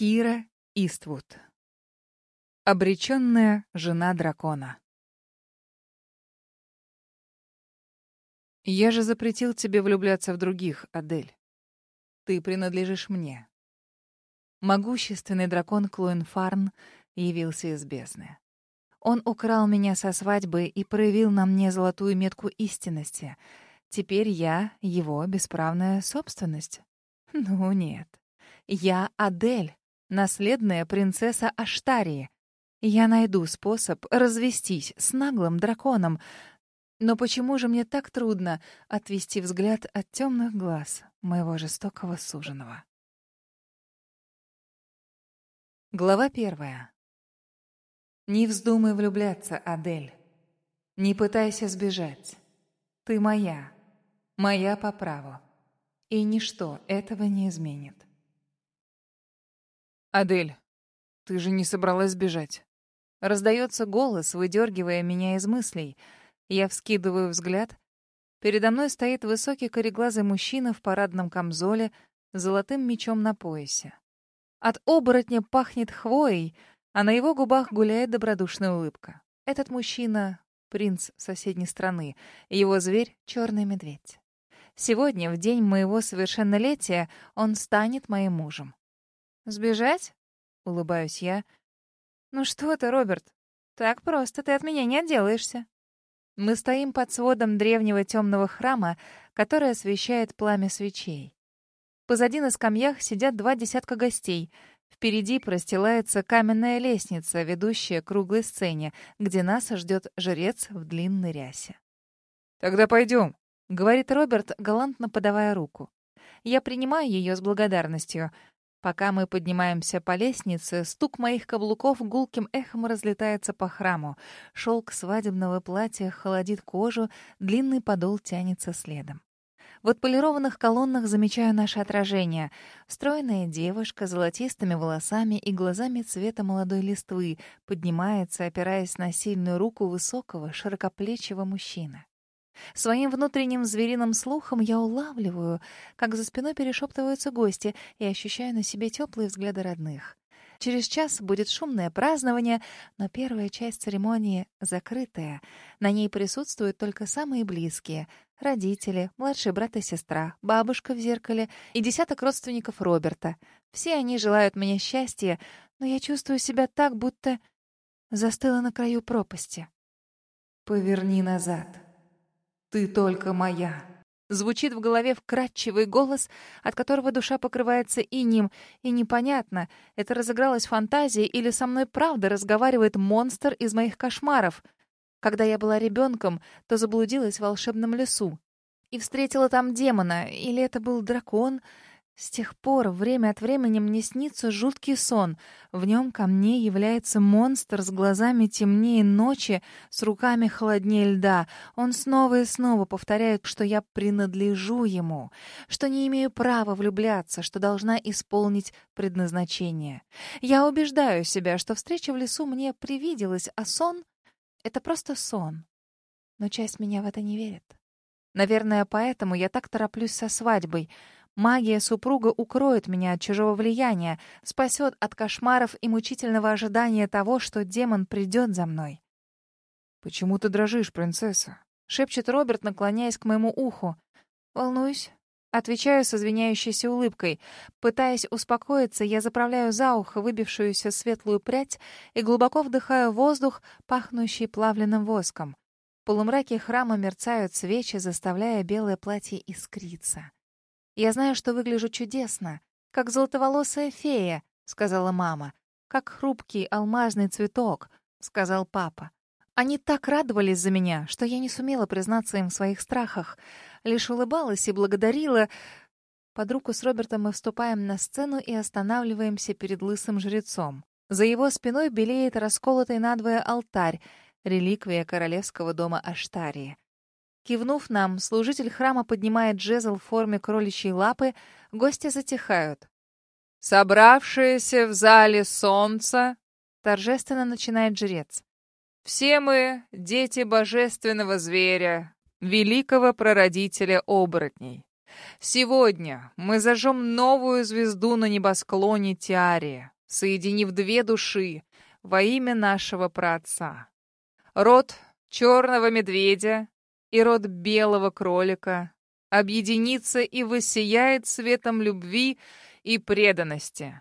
Кира Иствуд. Обреченная жена дракона. Я же запретил тебе влюбляться в других, Адель. Ты принадлежишь мне. Могущественный дракон Клоенфарн явился из бездны. Он украл меня со свадьбы и проявил на мне золотую метку истинности. Теперь я его бесправная собственность. Ну нет. Я Адель, наследная принцесса Аштарии. Я найду способ развестись с наглым драконом. Но почему же мне так трудно отвести взгляд от темных глаз моего жестокого суженого? Глава первая. Не вздумай влюбляться, Адель. Не пытайся сбежать. Ты моя. Моя по праву. И ничто этого не изменит. «Адель, ты же не собралась сбежать?» Раздается голос, выдергивая меня из мыслей. Я вскидываю взгляд. Передо мной стоит высокий кореглазый мужчина в парадном камзоле с золотым мечом на поясе. От оборотня пахнет хвоей, а на его губах гуляет добродушная улыбка. Этот мужчина — принц соседней страны, его зверь — черный медведь. Сегодня, в день моего совершеннолетия, он станет моим мужем. «Сбежать?» — улыбаюсь я. «Ну что ты, Роберт? Так просто ты от меня не отделаешься». Мы стоим под сводом древнего темного храма, который освещает пламя свечей. Позади на скамьях сидят два десятка гостей. Впереди простилается каменная лестница, ведущая к круглой сцене, где нас ждет жрец в длинной рясе. «Тогда пойдем», — говорит Роберт, галантно подавая руку. Я принимаю ее с благодарностью — Пока мы поднимаемся по лестнице, стук моих каблуков гулким эхом разлетается по храму. Шелк свадебного платья холодит кожу, длинный подол тянется следом. В отполированных колоннах замечаю наше отражение. Стройная девушка с золотистыми волосами и глазами цвета молодой листвы поднимается, опираясь на сильную руку высокого, широкоплечего мужчины. Своим внутренним звериным слухом я улавливаю, как за спиной перешептываются гости, и ощущаю на себе теплые взгляды родных. Через час будет шумное празднование, но первая часть церемонии закрытая. На ней присутствуют только самые близкие — родители, младший брат и сестра, бабушка в зеркале и десяток родственников Роберта. Все они желают мне счастья, но я чувствую себя так, будто застыла на краю пропасти. «Поверни назад», «Ты только моя». Звучит в голове вкрадчивый голос, от которого душа покрывается инем, и непонятно, это разыгралась фантазия или со мной правда разговаривает монстр из моих кошмаров. Когда я была ребенком, то заблудилась в волшебном лесу и встретила там демона, или это был дракон — с тех пор время от времени мне снится жуткий сон. В нем ко мне является монстр с глазами темнее ночи, с руками холоднее льда. Он снова и снова повторяет, что я принадлежу ему, что не имею права влюбляться, что должна исполнить предназначение. Я убеждаю себя, что встреча в лесу мне привиделась, а сон — это просто сон. Но часть меня в это не верит. Наверное, поэтому я так тороплюсь со свадьбой — Магия супруга укроет меня от чужого влияния, спасет от кошмаров и мучительного ожидания того, что демон придет за мной. «Почему ты дрожишь, принцесса?» — шепчет Роберт, наклоняясь к моему уху. «Волнуюсь». Отвечаю с извиняющейся улыбкой. Пытаясь успокоиться, я заправляю за ухо выбившуюся светлую прядь и глубоко вдыхаю воздух, пахнущий плавленным воском. В полумраке храма мерцают свечи, заставляя белое платье искриться. Я знаю, что выгляжу чудесно, как золотоволосая фея, сказала мама. Как хрупкий алмазный цветок, сказал папа. Они так радовались за меня, что я не сумела признаться им в своих страхах, лишь улыбалась и благодарила. Под руку с Робертом мы вступаем на сцену и останавливаемся перед лысым жрецом. За его спиной белеет расколотый надвое алтарь, реликвия королевского дома Аштарии. Кивнув нам, служитель храма поднимает жезл в форме кроличьей лапы, гости затихают. «Собравшиеся в зале солнца», — торжественно начинает жрец, «все мы — дети божественного зверя, великого прародителя оборотней. Сегодня мы зажжем новую звезду на небосклоне Тиария, соединив две души во имя нашего праотца. Род черного медведя и род белого кролика объединится и воссияет светом любви и преданности.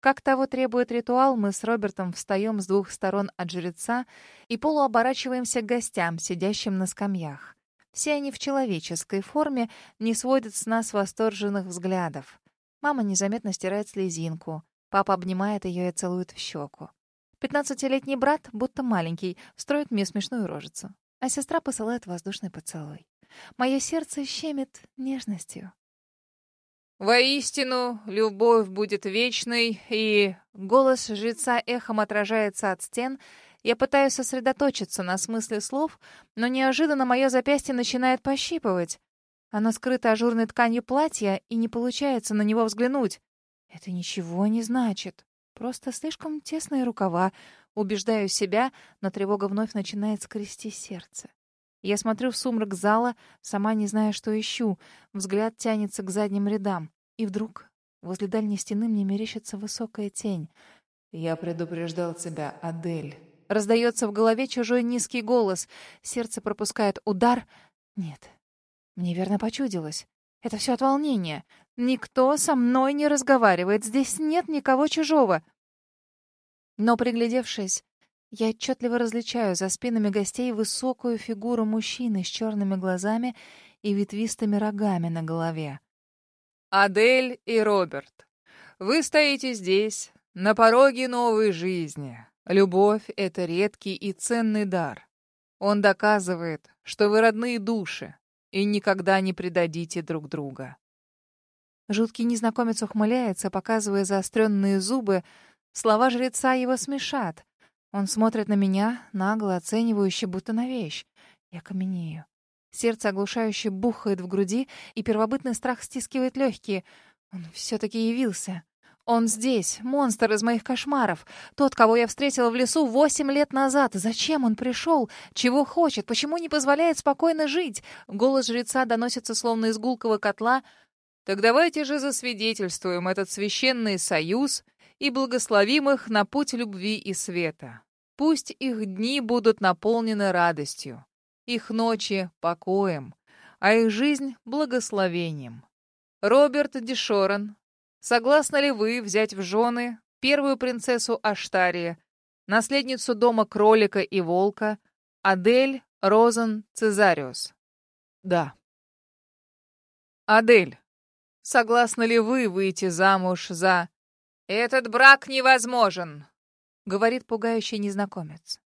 Как того требует ритуал, мы с Робертом встаем с двух сторон от жреца и полуоборачиваемся к гостям, сидящим на скамьях. Все они в человеческой форме не сводят с нас восторженных взглядов. Мама незаметно стирает слезинку. Папа обнимает ее и целует в щеку. Пятнадцатилетний брат, будто маленький, строит мне смешную рожицу. А сестра посылает воздушный поцелуй. Мое сердце щемит нежностью. «Воистину, любовь будет вечной, и...» Голос жреца эхом отражается от стен. Я пытаюсь сосредоточиться на смысле слов, но неожиданно мое запястье начинает пощипывать. Оно скрыто ажурной тканью платья, и не получается на него взглянуть. Это ничего не значит. Просто слишком тесные рукава. Убеждаю себя, но тревога вновь начинает скрести сердце. Я смотрю в сумрак зала, сама не зная, что ищу. Взгляд тянется к задним рядам. И вдруг возле дальней стены мне мерещится высокая тень. «Я предупреждал тебя, Адель». Раздается в голове чужой низкий голос. Сердце пропускает удар. Нет, мне верно почудилось. Это все от волнения. Никто со мной не разговаривает. Здесь нет никого чужого. Но, приглядевшись, я отчетливо различаю за спинами гостей высокую фигуру мужчины с черными глазами и ветвистыми рогами на голове. «Адель и Роберт, вы стоите здесь, на пороге новой жизни. Любовь — это редкий и ценный дар. Он доказывает, что вы родные души и никогда не предадите друг друга». Жуткий незнакомец ухмыляется, показывая заостренные зубы. Слова жреца его смешат. Он смотрит на меня, нагло оценивающе, будто на вещь. Я каменею. Сердце оглушающе бухает в груди, и первобытный страх стискивает легкие. Он все-таки явился. Он здесь, монстр из моих кошмаров. Тот, кого я встретила в лесу восемь лет назад. Зачем он пришел? Чего хочет? Почему не позволяет спокойно жить? Голос жреца доносится словно из гулкого котла. Так давайте же засвидетельствуем этот священный союз и благословим их на путь любви и света. Пусть их дни будут наполнены радостью, их ночи — покоем, а их жизнь — благословением. Роберт Дешорен, согласны ли вы взять в жены первую принцессу Аштария, наследницу дома кролика и волка, Адель Розен Цезариус? Да. Адель, согласны ли вы выйти замуж за «Этот брак невозможен», — говорит пугающий незнакомец.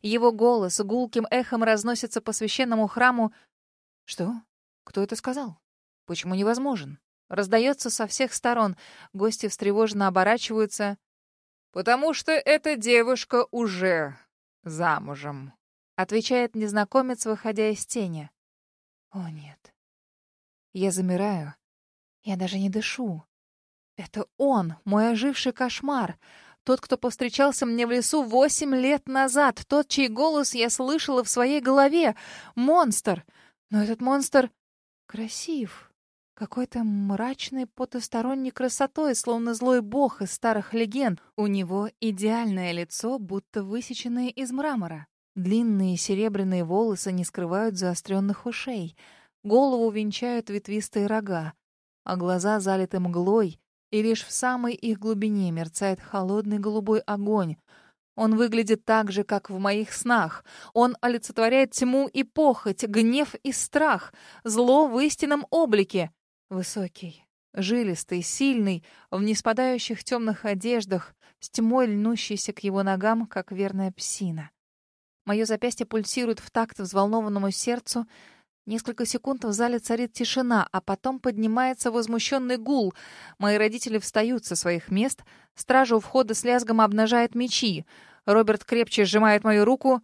Его голос гулким эхом разносится по священному храму. «Что? Кто это сказал? Почему невозможен?» Раздается со всех сторон. Гости встревоженно оборачиваются. «Потому что эта девушка уже замужем», — отвечает незнакомец, выходя из тени. «О, нет. Я замираю. Я даже не дышу. Это он, мой оживший кошмар. Тот, кто повстречался мне в лесу восемь лет назад. Тот, чей голос я слышала в своей голове. Монстр. Но этот монстр красив. Какой-то мрачной потусторонней красотой, словно злой бог из старых легенд. У него идеальное лицо, будто высеченное из мрамора. Длинные серебряные волосы не скрывают заостренных ушей. Голову венчают ветвистые рога, а глаза залиты мглой, и лишь в самой их глубине мерцает холодный голубой огонь. Он выглядит так же, как в моих снах. Он олицетворяет тьму и похоть, гнев и страх, зло в истинном облике. Высокий, жилистый, сильный, в неспадающих темных одеждах, с тьмой льнущейся к его ногам, как верная псина. Мое запястье пульсирует в такт взволнованному сердцу, Несколько секунд в зале царит тишина, а потом поднимается возмущенный гул. Мои родители встают со своих мест. Стража у входа с лязгом обнажает мечи. Роберт крепче сжимает мою руку.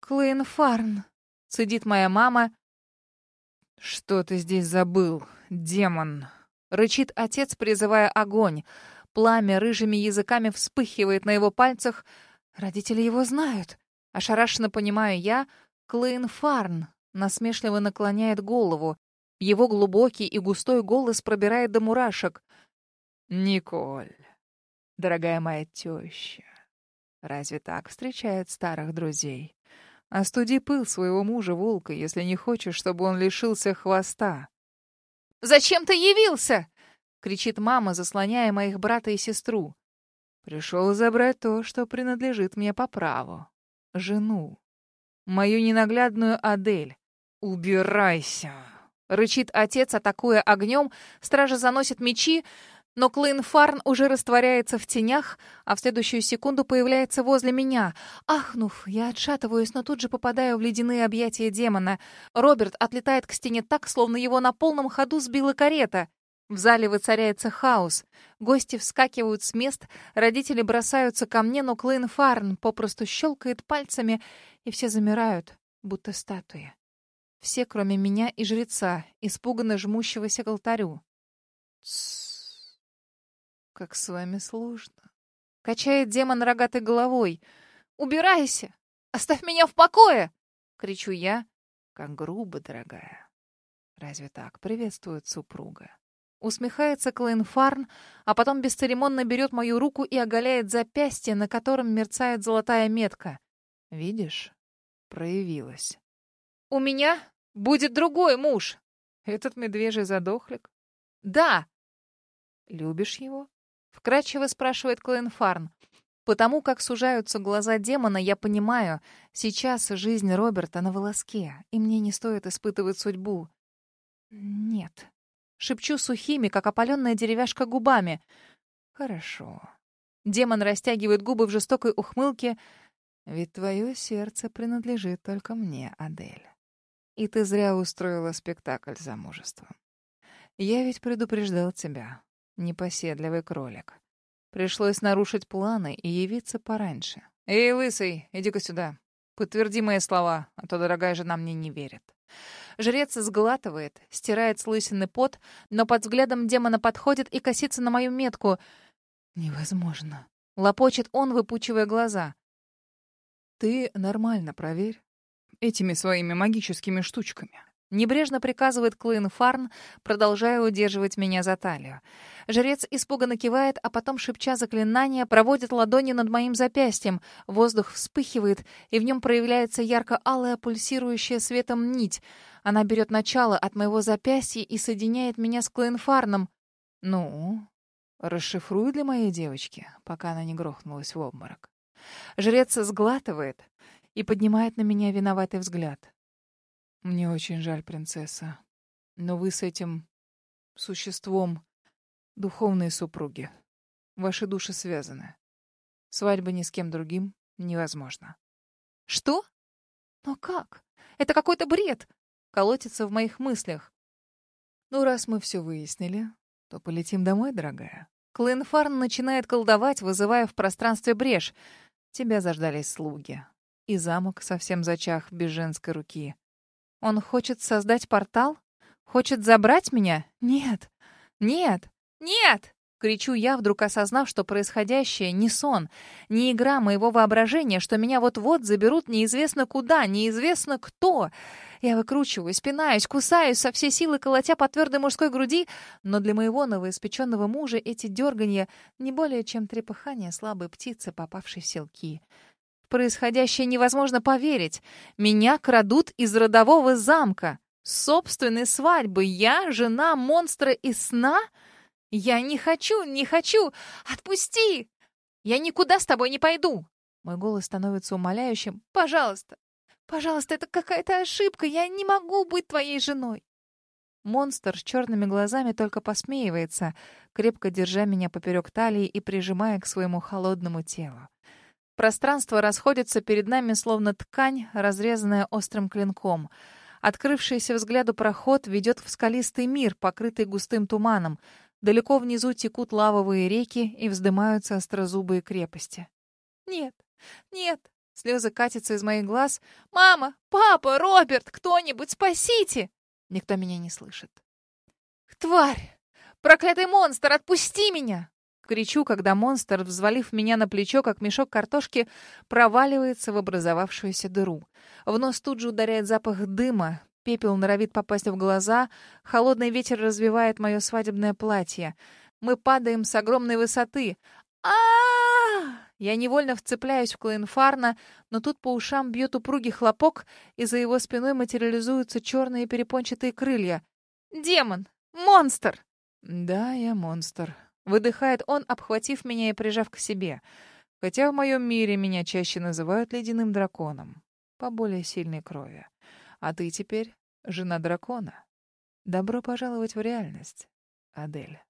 «Клейн Фарн», — цедит моя мама. «Что ты здесь забыл, демон?» — рычит отец, призывая огонь. Пламя рыжими языками вспыхивает на его пальцах. Родители его знают. Ошарашенно понимаю я, Клейн Фарн, насмешливо наклоняет голову. Его глубокий и густой голос пробирает до мурашек. «Николь, дорогая моя теща, разве так встречают старых друзей? Остуди пыл своего мужа волка, если не хочешь, чтобы он лишился хвоста». «Зачем ты явился?» — кричит мама, заслоняя моих брата и сестру. «Пришел забрать то, что принадлежит мне по праву. Жену. Мою ненаглядную Адель. Убирайся!» Рычит отец, атакуя огнем, стражи заносят мечи, но Клейн Фарн уже растворяется в тенях, а в следующую секунду появляется возле меня. Ахнув, я отшатываюсь, но тут же попадаю в ледяные объятия демона. Роберт отлетает к стене так, словно его на полном ходу сбила карета. В зале воцаряется хаос. Гости вскакивают с мест, родители бросаются ко мне, но Клейн Фарн попросту щелкает пальцами, и все замирают, будто статуи. Все, кроме меня и жреца, испуганно жмущегося к алтарю. Тссс. Как с вами сложно. Качает демон рогатой головой. «Убирайся! Оставь меня в покое!» Кричу я. Как грубо, дорогая. Разве так приветствует супруга? Усмехается Клейн Фарн, а потом бесцеремонно берет мою руку и оголяет запястье, на котором мерцает золотая метка. Видишь? Проявилась. «У меня Будет другой муж. Этот медвежий задохлик? Да. Любишь его? Вкратчиво спрашивает Клейн Фарн. Потому как сужаются глаза демона, я понимаю, сейчас жизнь Роберта на волоске, и мне не стоит испытывать судьбу. Нет. Шепчу сухими, как опаленная деревяшка губами. Хорошо. Демон растягивает губы в жестокой ухмылке. Ведь твое сердце принадлежит только мне, Адель. И ты зря устроила спектакль замужеством. Я ведь предупреждал тебя, непоседливый кролик. Пришлось нарушить планы и явиться пораньше. Эй, лысый, иди-ка сюда. Подтверди мои слова, а то дорогая жена мне не верит. Жрец сглатывает, стирает с лысины пот, но под взглядом демона подходит и косится на мою метку. Невозможно. Лопочет он, выпучивая глаза. Ты нормально проверь этими своими магическими штучками. Небрежно приказывает Клейн Фарн, продолжая удерживать меня за талию. Жрец испуганно кивает, а потом, шепча заклинания, проводит ладони над моим запястьем. Воздух вспыхивает, и в нем проявляется ярко-алая, пульсирующая светом нить. Она берет начало от моего запястья и соединяет меня с Клейн Фарном. «Ну, расшифруй для моей девочки, пока она не грохнулась в обморок». Жрец сглатывает и поднимает на меня виноватый взгляд. «Мне очень жаль, принцесса, но вы с этим существом духовные супруги. Ваши души связаны. Свадьба ни с кем другим невозможна». «Что? Но как? Это какой-то бред!» Колотится в моих мыслях. «Ну, раз мы все выяснили, то полетим домой, дорогая». Клинфарн начинает колдовать, вызывая в пространстве брешь. Тебя заждались слуги и замок совсем зачах без женской руки. Он хочет создать портал? Хочет забрать меня? Нет! Нет! Нет! Кричу я, вдруг осознав, что происходящее не сон, не игра моего воображения, что меня вот-вот заберут неизвестно куда, неизвестно кто. Я выкручиваюсь, пинаюсь, кусаюсь со всей силы, колотя по твердой мужской груди, но для моего новоиспеченного мужа эти дерганья не более чем трепыхание слабой птицы, попавшей в селки происходящее невозможно поверить. Меня крадут из родового замка. Собственной свадьбы. Я жена монстра из сна? Я не хочу, не хочу. Отпусти! Я никуда с тобой не пойду. Мой голос становится умоляющим. Пожалуйста, пожалуйста, это какая-то ошибка. Я не могу быть твоей женой. Монстр с черными глазами только посмеивается, крепко держа меня поперек талии и прижимая к своему холодному телу. Пространство расходится перед нами, словно ткань, разрезанная острым клинком. Открывшийся взгляду проход ведет в скалистый мир, покрытый густым туманом. Далеко внизу текут лавовые реки и вздымаются острозубые крепости. «Нет, нет!» Слезы катятся из моих глаз. «Мама! Папа! Роберт! Кто-нибудь спасите!» Никто меня не слышит. «Тварь! Проклятый монстр! Отпусти меня!» Кричу, когда монстр, взвалив меня на плечо, как мешок картошки, проваливается в образовавшуюся дыру. В нос тут же ударяет запах дыма, Пепел норовит попасть в глаза, холодный ветер развивает мое свадебное платье. Мы падаем с огромной высоты. а Я невольно вцепляюсь в Клоенфарна, но тут по ушам бьет упругий хлопок, и за его спиной материализуются черные перепончатые крылья. «Демон! Монстр!» «Да, я монстр», — выдыхает он, обхватив меня и прижав к себе. Хотя в моем мире меня чаще называют ледяным драконом. По более сильной крови. А ты теперь жена дракона. Добро пожаловать в реальность, Адель.